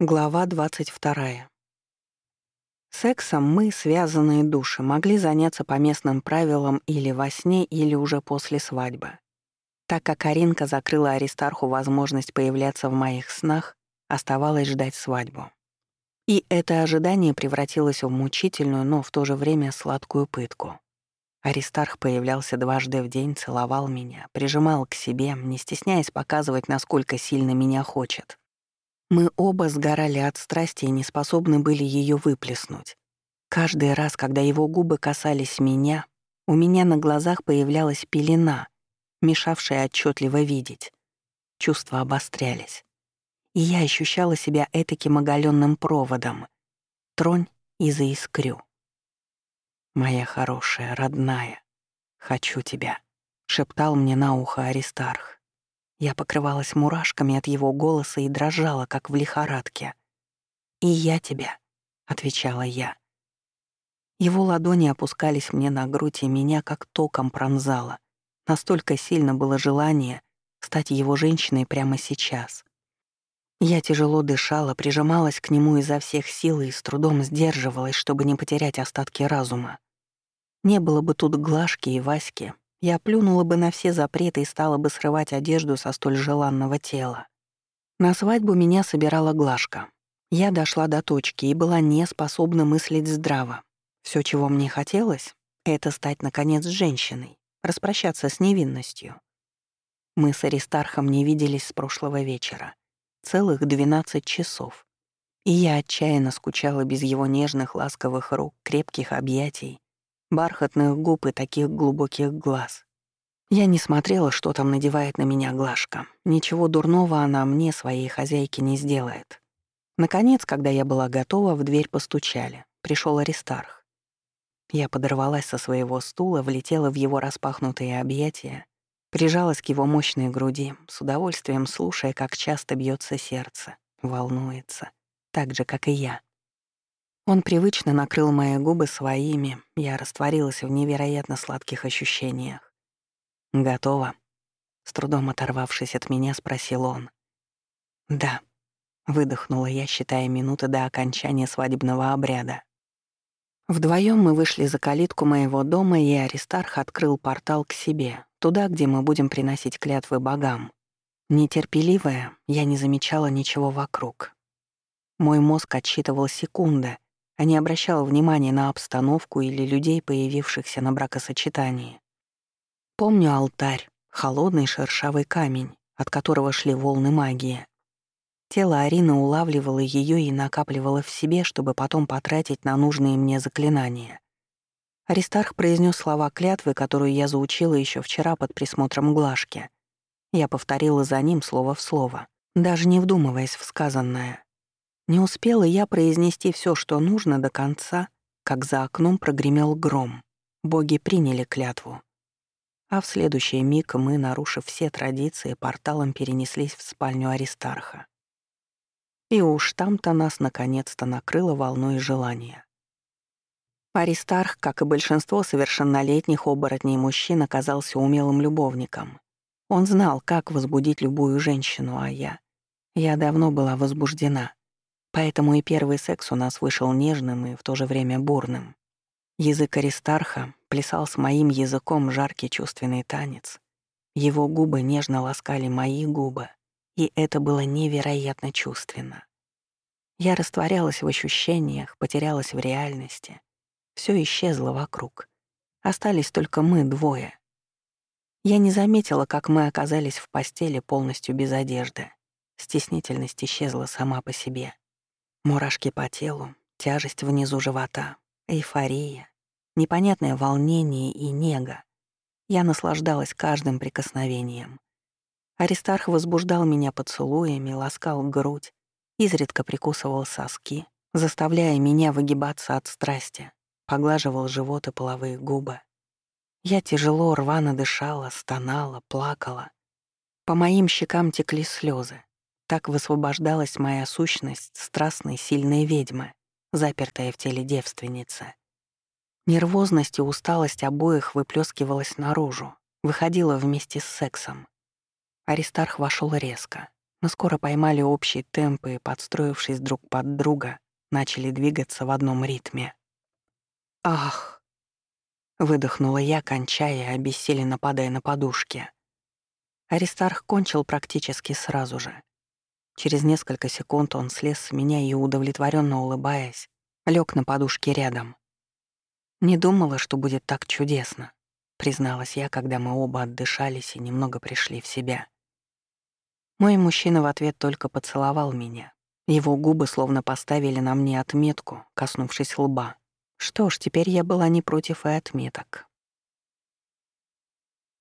Глава 22. Сексом мы, связанные души, могли заняться по местным правилам или во сне, или уже после свадьбы. Так как Аринка закрыла Аристарху возможность появляться в моих снах, оставалось ждать свадьбу. И это ожидание превратилось в мучительную, но в то же время сладкую пытку. Аристарх появлялся дважды в день, целовал меня, прижимал к себе, не стесняясь показывать, насколько сильно меня хочет. Мы оба сгорали от страсти и не способны были ее выплеснуть. Каждый раз, когда его губы касались меня, у меня на глазах появлялась пелена, мешавшая отчетливо видеть. Чувства обострялись. И я ощущала себя этаким оголенным проводом. Тронь и заискрю. «Моя хорошая, родная, хочу тебя», — шептал мне на ухо Аристарх. Я покрывалась мурашками от его голоса и дрожала, как в лихорадке. «И я тебя», — отвечала я. Его ладони опускались мне на грудь, и меня как током пронзало. Настолько сильно было желание стать его женщиной прямо сейчас. Я тяжело дышала, прижималась к нему изо всех сил и с трудом сдерживалась, чтобы не потерять остатки разума. Не было бы тут Глашки и Васьки, я плюнула бы на все запреты и стала бы срывать одежду со столь желанного тела. На свадьбу меня собирала Глашка. Я дошла до точки и была не способна мыслить здраво. Все, чего мне хотелось, это стать, наконец, женщиной, распрощаться с невинностью. Мы с Аристархом не виделись с прошлого вечера. Целых 12 часов. И я отчаянно скучала без его нежных ласковых рук, крепких объятий бархатных губ и таких глубоких глаз. Я не смотрела, что там надевает на меня Глашка. Ничего дурного она мне, своей хозяйке, не сделает. Наконец, когда я была готова, в дверь постучали. Пришел Аристарх. Я подорвалась со своего стула, влетела в его распахнутые объятия, прижалась к его мощной груди, с удовольствием слушая, как часто бьется сердце, волнуется, так же, как и я. Он привычно накрыл мои губы своими, я растворилась в невероятно сладких ощущениях. «Готово?» С трудом оторвавшись от меня, спросил он. «Да», — выдохнула я, считая минуты до окончания свадебного обряда. Вдвоем мы вышли за калитку моего дома, и Аристарх открыл портал к себе, туда, где мы будем приносить клятвы богам. Нетерпеливая, я не замечала ничего вокруг. Мой мозг отсчитывал секунды — а не обращал внимания на обстановку или людей, появившихся на бракосочетании. Помню алтарь, холодный шершавый камень, от которого шли волны магии. Тело Арины улавливало ее и накапливало в себе, чтобы потом потратить на нужные мне заклинания. Аристарх произнес слова клятвы, которую я заучила еще вчера под присмотром Глашки. Я повторила за ним слово в слово, даже не вдумываясь в сказанное. Не успела я произнести все, что нужно до конца, как за окном прогремел гром. Боги приняли клятву. А в следующий миг мы, нарушив все традиции, порталом перенеслись в спальню Аристарха. И уж там-то нас наконец-то накрыло волной желания. Аристарх, как и большинство совершеннолетних оборотней мужчин, оказался умелым любовником. Он знал, как возбудить любую женщину, а я... Я давно была возбуждена. Поэтому и первый секс у нас вышел нежным и в то же время бурным. Язык Аристарха плясал с моим языком жаркий чувственный танец. Его губы нежно ласкали мои губы, и это было невероятно чувственно. Я растворялась в ощущениях, потерялась в реальности. Все исчезло вокруг. Остались только мы двое. Я не заметила, как мы оказались в постели полностью без одежды. Стеснительность исчезла сама по себе. Мурашки по телу, тяжесть внизу живота, эйфория, непонятное волнение и нега. Я наслаждалась каждым прикосновением. Аристарх возбуждал меня поцелуями, ласкал грудь, изредка прикусывал соски, заставляя меня выгибаться от страсти, поглаживал живот и половые губы. Я тяжело, рвано дышала, стонала, плакала. По моим щекам текли слезы. Так высвобождалась моя сущность страстной, сильной ведьмы, запертая в теле девственницы. Нервозность и усталость обоих выплескивалась наружу, выходила вместе с сексом. Аристарх вошел резко, Мы скоро поймали общий темп и, подстроившись друг под друга, начали двигаться в одном ритме. «Ах!» — выдохнула я, кончая, обессиленно падая на подушке. Аристарх кончил практически сразу же. Через несколько секунд он слез с меня и, удовлетворенно улыбаясь, лег на подушке рядом. «Не думала, что будет так чудесно», — призналась я, когда мы оба отдышались и немного пришли в себя. Мой мужчина в ответ только поцеловал меня. Его губы словно поставили на мне отметку, коснувшись лба. Что ж, теперь я была не против и отметок.